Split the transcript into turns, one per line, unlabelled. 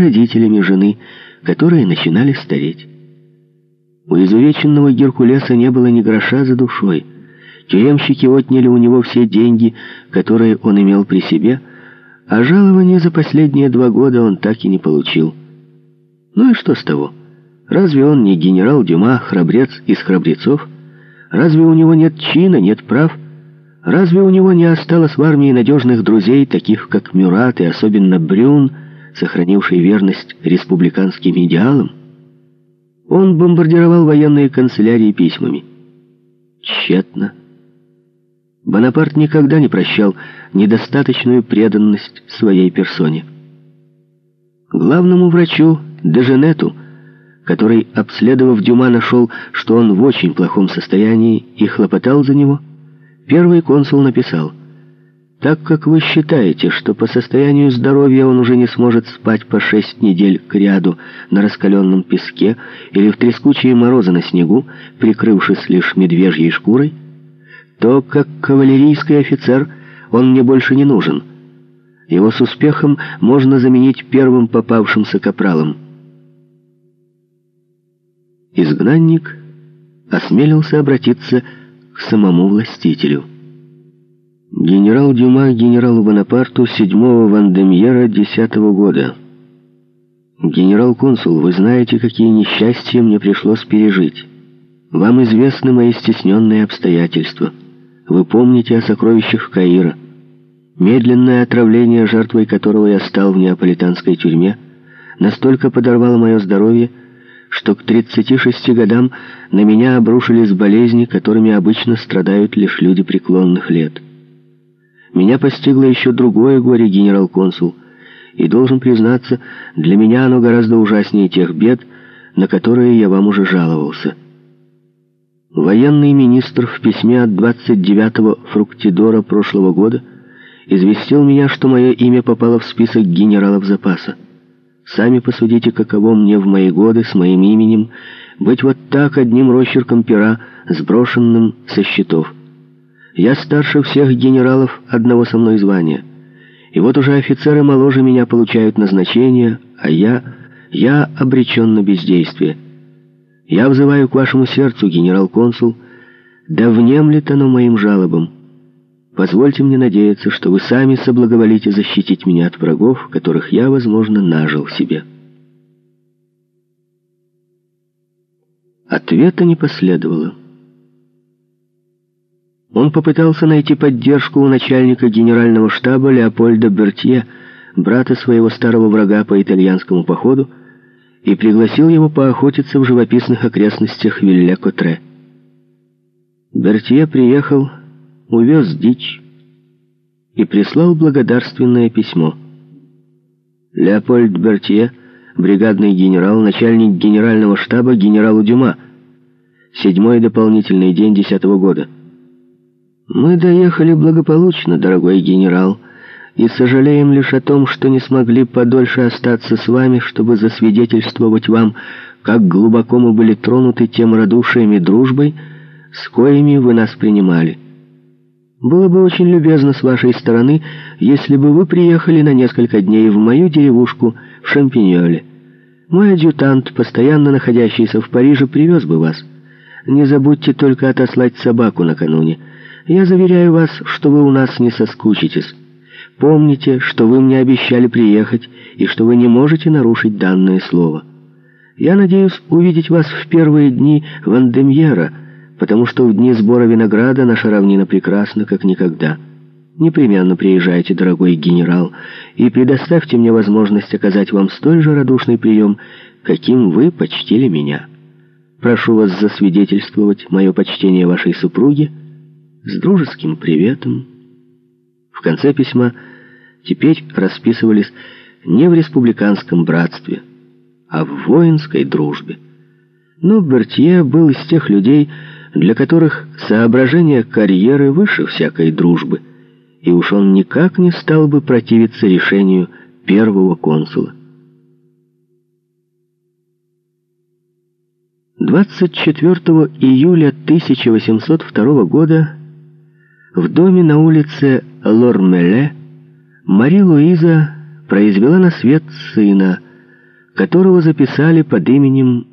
родителями жены, которые начинали стареть. У изувеченного Геркулеса не было ни гроша за душой. Тюремщики отняли у него все деньги, которые он имел при себе, а жалование за последние два года он так и не получил. Ну и что с того? Разве он не генерал Дюма, храбрец из храбрецов? Разве у него нет чина, нет прав? Разве у него не осталось в армии надежных друзей, таких как Мюрат и особенно Брюн, сохранивший верность республиканским идеалам? Он бомбардировал военные канцелярии письмами. Тщетно. Бонапарт никогда не прощал недостаточную преданность своей персоне. Главному врачу Деженету, который, обследовав Дюма, нашел, что он в очень плохом состоянии и хлопотал за него, первый консул написал — так как вы считаете, что по состоянию здоровья он уже не сможет спать по шесть недель к ряду на раскаленном песке или в трескучие морозы на снегу, прикрывшись лишь медвежьей шкурой, то, как кавалерийский офицер, он мне больше не нужен. Его с успехом можно заменить первым попавшимся капралом. Изгнанник осмелился обратиться к самому властителю. Генерал Дюма генералу Бонапарту 7-го Вандемьера 10 -го года. Генерал-консул, вы знаете, какие несчастья мне пришлось пережить. Вам известны мои стесненные обстоятельства. Вы помните о сокровищах Каира. Медленное отравление, жертвой которого я стал в неаполитанской тюрьме, настолько подорвало мое здоровье, что к 36 годам на меня обрушились болезни, которыми обычно страдают лишь люди преклонных лет. Меня постигло еще другое горе, генерал-консул, и, должен признаться, для меня оно гораздо ужаснее тех бед, на которые я вам уже жаловался. Военный министр в письме от 29-го фруктидора прошлого года известил меня, что мое имя попало в список генералов запаса. Сами посудите, каково мне в мои годы с моим именем быть вот так одним росчерком пера, сброшенным со счетов. Я старше всех генералов одного со мной звания. И вот уже офицеры моложе меня получают назначение, а я... я обречен на бездействие. Я взываю к вашему сердцу, генерал-консул, да внемлет оно моим жалобам. Позвольте мне надеяться, что вы сами соблаговолите защитить меня от врагов, которых я, возможно, нажил себе. Ответа не последовало. Он попытался найти поддержку у начальника генерального штаба Леопольда Бертье, брата своего старого врага по итальянскому походу, и пригласил его поохотиться в живописных окрестностях Вилле-Котре. Бертье приехал, увез дичь и прислал благодарственное письмо. Леопольд Бертье, бригадный генерал, начальник генерального штаба генералу Дюма, седьмой дополнительный день десятого года. «Мы доехали благополучно, дорогой генерал, и сожалеем лишь о том, что не смогли подольше остаться с вами, чтобы засвидетельствовать вам, как глубоко мы были тронуты тем радушием и дружбой, с коими вы нас принимали. Было бы очень любезно с вашей стороны, если бы вы приехали на несколько дней в мою деревушку в Шампиньоле. Мой адъютант, постоянно находящийся в Париже, привез бы вас. Не забудьте только отослать собаку накануне». Я заверяю вас, что вы у нас не соскучитесь. Помните, что вы мне обещали приехать и что вы не можете нарушить данное слово. Я надеюсь увидеть вас в первые дни Вандемьера, потому что в дни сбора винограда наша равнина прекрасна, как никогда. Непременно приезжайте, дорогой генерал, и предоставьте мне возможность оказать вам столь же радушный прием, каким вы почтили меня. Прошу вас засвидетельствовать мое почтение вашей супруге, с дружеским приветом. В конце письма теперь расписывались не в республиканском братстве, а в воинской дружбе. Но Бертье был из тех людей, для которых соображение карьеры выше всякой дружбы, и уж он никак не стал бы противиться решению первого консула. 24 июля 1802 года в доме на улице Лормеле Мари Луиза произвела на свет сына, которого записали под именем